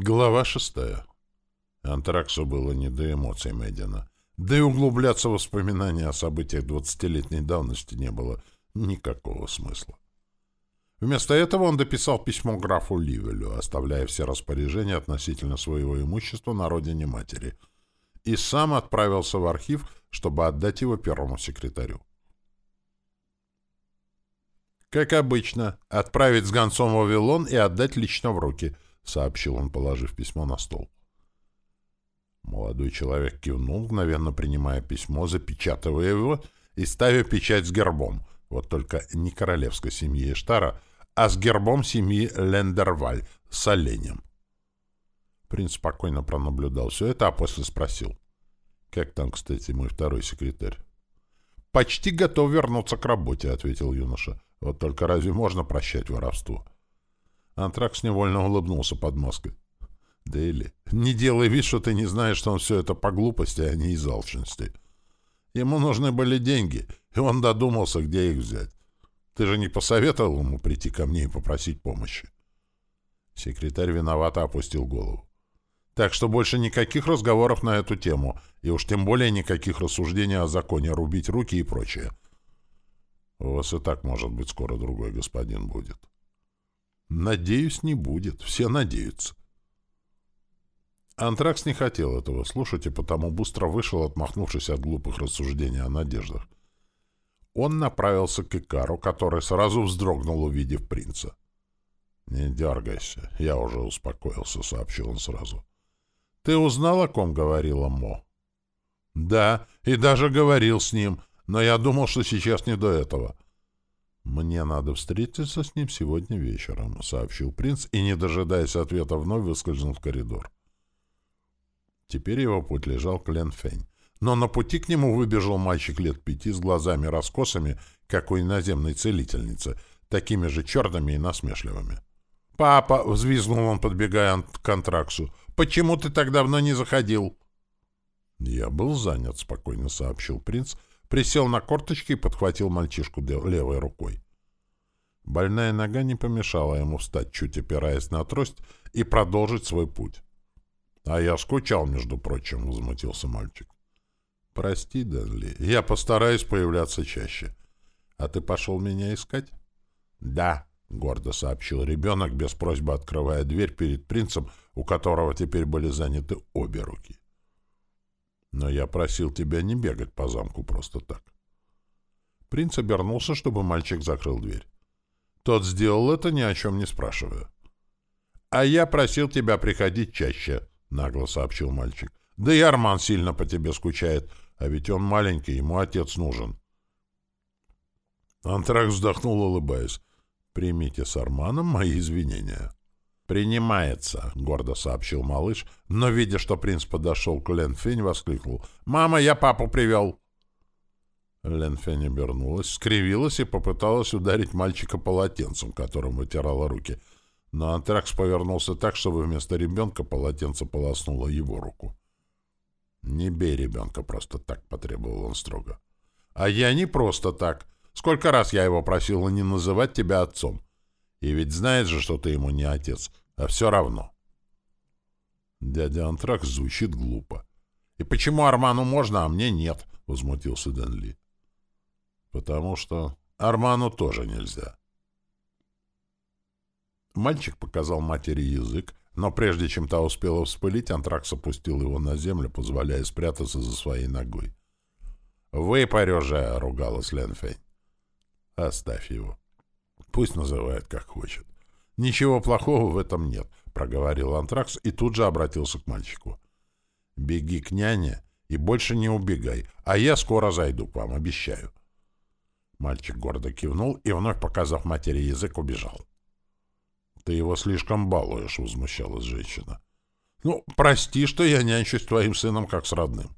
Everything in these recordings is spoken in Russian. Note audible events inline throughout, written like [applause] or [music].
Глава шестая. Антраксу было не до эмоций Мэддина. Да и углубляться в воспоминания о событиях двадцатилетней давности не было никакого смысла. Вместо этого он дописал письмо графу Ливелю, оставляя все распоряжения относительно своего имущества на родине матери, и сам отправился в архив, чтобы отдать его первому секретарю. «Как обычно, отправить с гонцом в Вавилон и отдать лично в руки», — сообщил он, положив письмо на стол. Молодой человек кивнул, мгновенно принимая письмо, запечатывая его и ставя печать с гербом, вот только не королевской семьи Эштара, а с гербом семьи Лендерваль, с оленем. Принц спокойно пронаблюдал все это, а после спросил. «Как там, кстати, мой второй секретарь?» «Почти готов вернуться к работе», — ответил юноша. «Вот только разве можно прощать воровство?» Антракс невольно улыбнулся под маской. Дейли, не делай вид, что ты не знаешь, что он все это по глупости, а не из алчности. Ему нужны были деньги, и он додумался, где их взять. Ты же не посоветовал ему прийти ко мне и попросить помощи. Секретарь виновато опустил голову. Так что больше никаких разговоров на эту тему, и уж тем более никаких рассуждений о законе рубить руки и прочее. У вас и так, может быть, скоро другой господин будет. Надеюсь, не будет. Все надеются. Антракс не хотел этого слушать и потому быстро вышел, отмахнувшись от глупых рассуждений о надеждах. Он направился к Икару, который сразу вздрогнул, увидев принца. «Не дергайся, я уже успокоился», — сообщил он сразу. «Ты узнал, о ком говорила Мо?» «Да, и даже говорил с ним, но я думал, что сейчас не до этого». «Мне надо встретиться с ним сегодня вечером», — сообщил принц и, не дожидаясь ответа, вновь выскользнул в коридор. Теперь его путь лежал к Ленфень. Но на пути к нему выбежал мальчик лет пяти с глазами раскосами, как у иноземной целительницы, такими же черными и насмешливыми. «Папа!» — взвизгнул он, подбегая к контраксу. «Почему ты так давно не заходил?» «Я был занят», — спокойно сообщил принц, присел на корточки и подхватил мальчишку левой рукой. Больная нога не помешала ему встать, чуть опираясь на трость, и продолжить свой путь. «А я скучал, между прочим», — возмутился мальчик. «Прости, Дэнли, я постараюсь появляться чаще. А ты пошел меня искать?» «Да», — гордо сообщил ребенок, без просьбы открывая дверь перед принцем, у которого теперь были заняты обе руки. «Но я просил тебя не бегать по замку просто так». Принц обернулся, чтобы мальчик закрыл дверь. Тот сделал это, ни о чем не спрашивая. «А я просил тебя приходить чаще», — нагло сообщил мальчик. «Да и Арман сильно по тебе скучает, а ведь он маленький, ему отец нужен». Антракс вздохнул, улыбаясь. «Примите с Арманом мои извинения». «Принимается», — гордо сообщил малыш, но, видя, что принц подошел к Ленфень, воскликнул. «Мама, я папу привел!» Ленфень обернулась, скривилась и попыталась ударить мальчика полотенцем, которым вытирала руки — но антракс повернулся так, чтобы вместо ребенка полотенце полоснуло его руку. «Не бей ребенка просто так», — потребовал он строго. «А я не просто так. Сколько раз я его просил не называть тебя отцом. И ведь знает же, что ты ему не отец, а все равно». Дядя Антракс звучит глупо. «И почему Арману можно, а мне нет?» — возмутился Денли. «Потому что Арману тоже нельзя». Мальчик показал матери язык, но прежде чем та успела вспылить, антракс опустил его на землю, позволяя спрятаться за своей ногой. «Выпарь уже!» — ругалась Ленфень. «Оставь его. Пусть называет, как хочет. Ничего плохого в этом нет», — проговорил антракс и тут же обратился к мальчику. «Беги к няне и больше не убегай, а я скоро зайду к вам, обещаю». Мальчик гордо кивнул и, вновь показав матери язык, убежал. «Ты его слишком балуешь», — возмущалась женщина. «Ну, прости, что я нянчусь твоим сыном как с родным».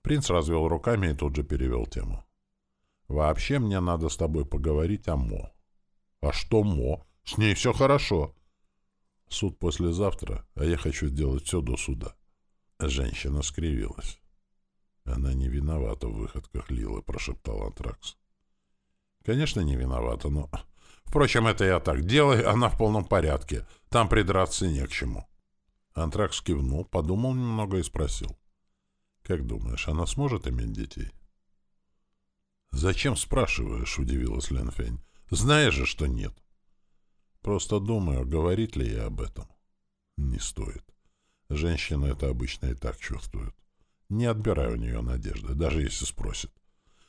Принц развел руками и тут же перевел тему. «Вообще мне надо с тобой поговорить о Мо». «А что Мо? С ней все хорошо». «Суд послезавтра, а я хочу сделать все до суда». Женщина скривилась. «Она не виновата в выходках Лилы», — прошептал Антракс. «Конечно, не виновата, но Впрочем, это я так делаю, она в полном порядке. Там придраться не к чему. Антракс кивнул, подумал немного и спросил. «Как думаешь, она сможет иметь детей?» «Зачем спрашиваешь?» — удивилась Ленфень. «Знаешь же, что нет». «Просто думаю, говорит ли я об этом». «Не стоит. Женщины это обычно и так чувствуют. Не отбирай у нее надежды, даже если спросит.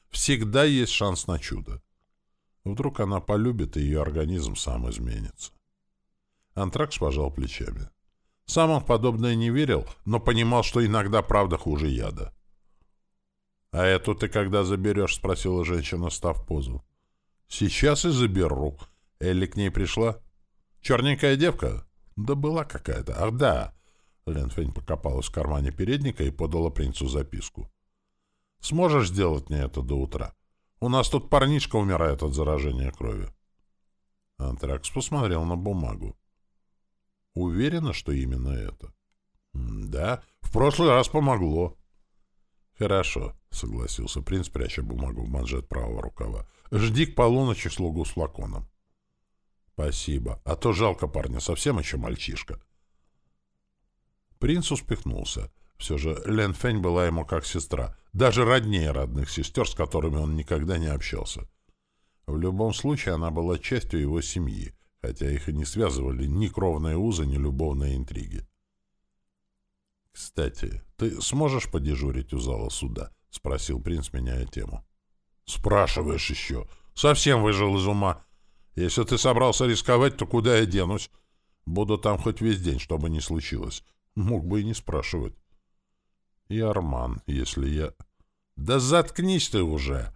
Всегда есть шанс на чудо. Вдруг она полюбит, и ее организм сам изменится». Антракс пожал плечами. Сам он в подобное не верил, но понимал, что иногда правда хуже яда. «А эту ты когда заберешь?» — спросила женщина, став позу. «Сейчас и заберу». Элли к ней пришла. «Черненькая девка?» «Да была какая-то. Ах, да». Ленфень покопалась в кармане передника и подала принцу записку. «Сможешь сделать мне это до утра? У нас тут парнишка умирает от заражения крови». Антракс посмотрел на бумагу. Уверена, что именно это? Да, в прошлый раз помогло. Хорошо, согласился принц, пряча бумагу в манжет правого рукава. Жди к полуночи слугу с флаконом. Спасибо. А то жалко парня, совсем еще мальчишка. Принц успехнулся. Все же Лен Фень была ему как сестра, даже роднее родных сестер, с которыми он никогда не общался. В любом случае она была частью его семьи, хотя их и не связывали ни кровные узы, ни любовные интриги. «Кстати, ты сможешь подежурить у зала суда?» — спросил принц, меняя тему. «Спрашиваешь еще. Совсем выжил из ума. Если ты собрался рисковать, то куда я денусь? Буду там хоть весь день, чтобы не случилось. Мог бы и не спрашивать. И Арман, если я... Да заткнись ты уже!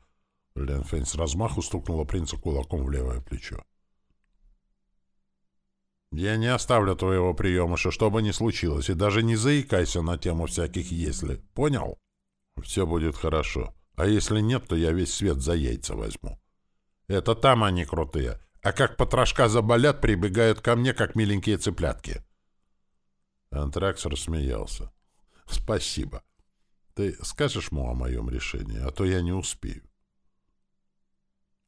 Лен Фэнь с размаху стукнула принца кулаком в левое плечо. Я не оставлю твоего приемыша, что бы ни случилось, и даже не заикайся на тему всяких «если». Понял? Все будет хорошо. А если нет, то я весь свет за яйца возьму. Это там они крутые. А как потрошка заболят, прибегают ко мне, как миленькие цыплятки. Антракс рассмеялся. [laughs] Спасибо. Ты скажешь ему о моем решении, а то я не успею.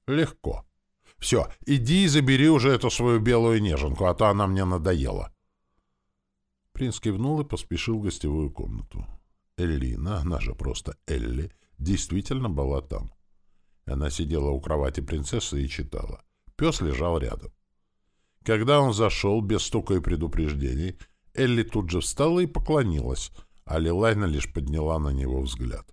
Легко. Все, иди и забери уже эту свою белую неженку, а то она мне надоела. Принц кивнул и поспешил в гостевую комнату. Эллина, она же просто Элли, действительно была там. Она сидела у кровати принцессы и читала. Пес лежал рядом. Когда он зашел, без стука и предупреждений, Элли тут же встала и поклонилась, а Лилайна лишь подняла на него взгляд.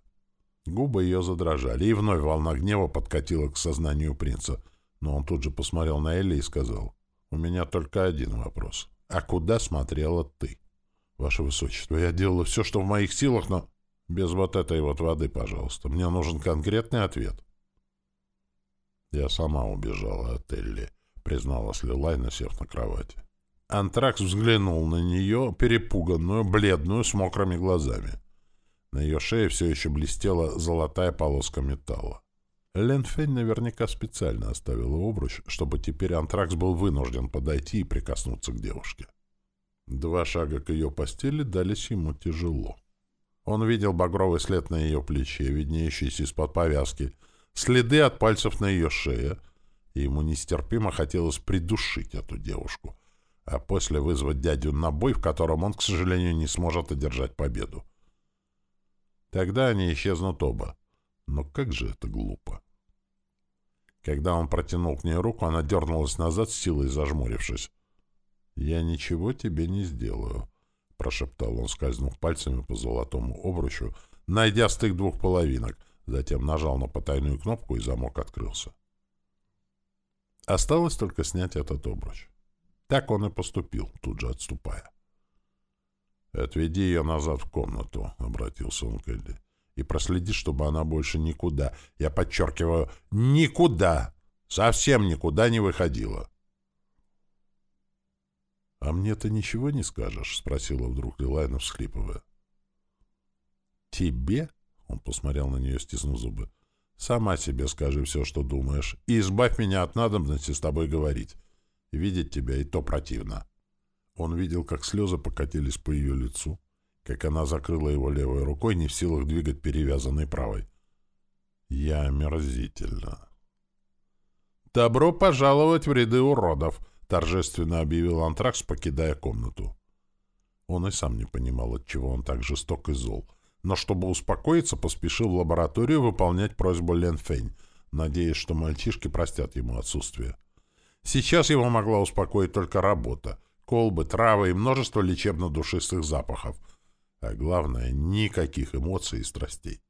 Губы ее задрожали, и вновь волна гнева подкатила к сознанию принца — но он тут же посмотрел на Элли и сказал, «У меня только один вопрос. А куда смотрела ты?» «Ваше Высочество, я делала все, что в моих силах, но...» «Без вот этой вот воды, пожалуйста. Мне нужен конкретный ответ». «Я сама убежала от Элли», — призналась Лилайна, сев на кровати. Антракс взглянул на нее, перепуганную, бледную, с мокрыми глазами. На ее шее все еще блестела золотая полоска металла. Лен Фень наверняка специально оставила обруч, чтобы теперь Антракс был вынужден подойти и прикоснуться к девушке. Два шага к ее постели дались ему тяжело. Он видел багровый след на ее плече, виднеющийся из-под повязки, следы от пальцев на ее шее, и ему нестерпимо хотелось придушить эту девушку, а после вызвать дядю на бой, в котором он, к сожалению, не сможет одержать победу. Тогда они исчезнут оба. Но как же это глупо. Когда он протянул к ней руку, она дернулась назад, с силой зажмурившись. «Я ничего тебе не сделаю», — прошептал он, скользнув пальцами по золотому обручу, найдя стык двух половинок, затем нажал на потайную кнопку, и замок открылся. Осталось только снять этот обруч. Так он и поступил, тут же отступая. «Отведи ее назад в комнату», — обратился он к Элли и проследи, чтобы она больше никуда, я подчеркиваю, никуда, совсем никуда не выходила. — А мне ты ничего не скажешь? — спросила вдруг Лилайна, всхлипывая. — Тебе? — он посмотрел на нее, стиснув зубы. — Сама себе скажи все, что думаешь, и избавь меня от надобности с тобой говорить. Видеть тебя и то противно. Он видел, как слезы покатились по ее лицу, как она закрыла его левой рукой, не в силах двигать перевязанной правой. Я омерзительно. «Добро пожаловать в ряды уродов!» — торжественно объявил Антракс, покидая комнату. Он и сам не понимал, отчего он так жесток и зол. Но чтобы успокоиться, поспешил в лабораторию выполнять просьбу Лен Фейн, надеясь, что мальчишки простят ему отсутствие. Сейчас его могла успокоить только работа, колбы, травы и множество лечебно-душистых запахов. А главное, никаких эмоций и страстей.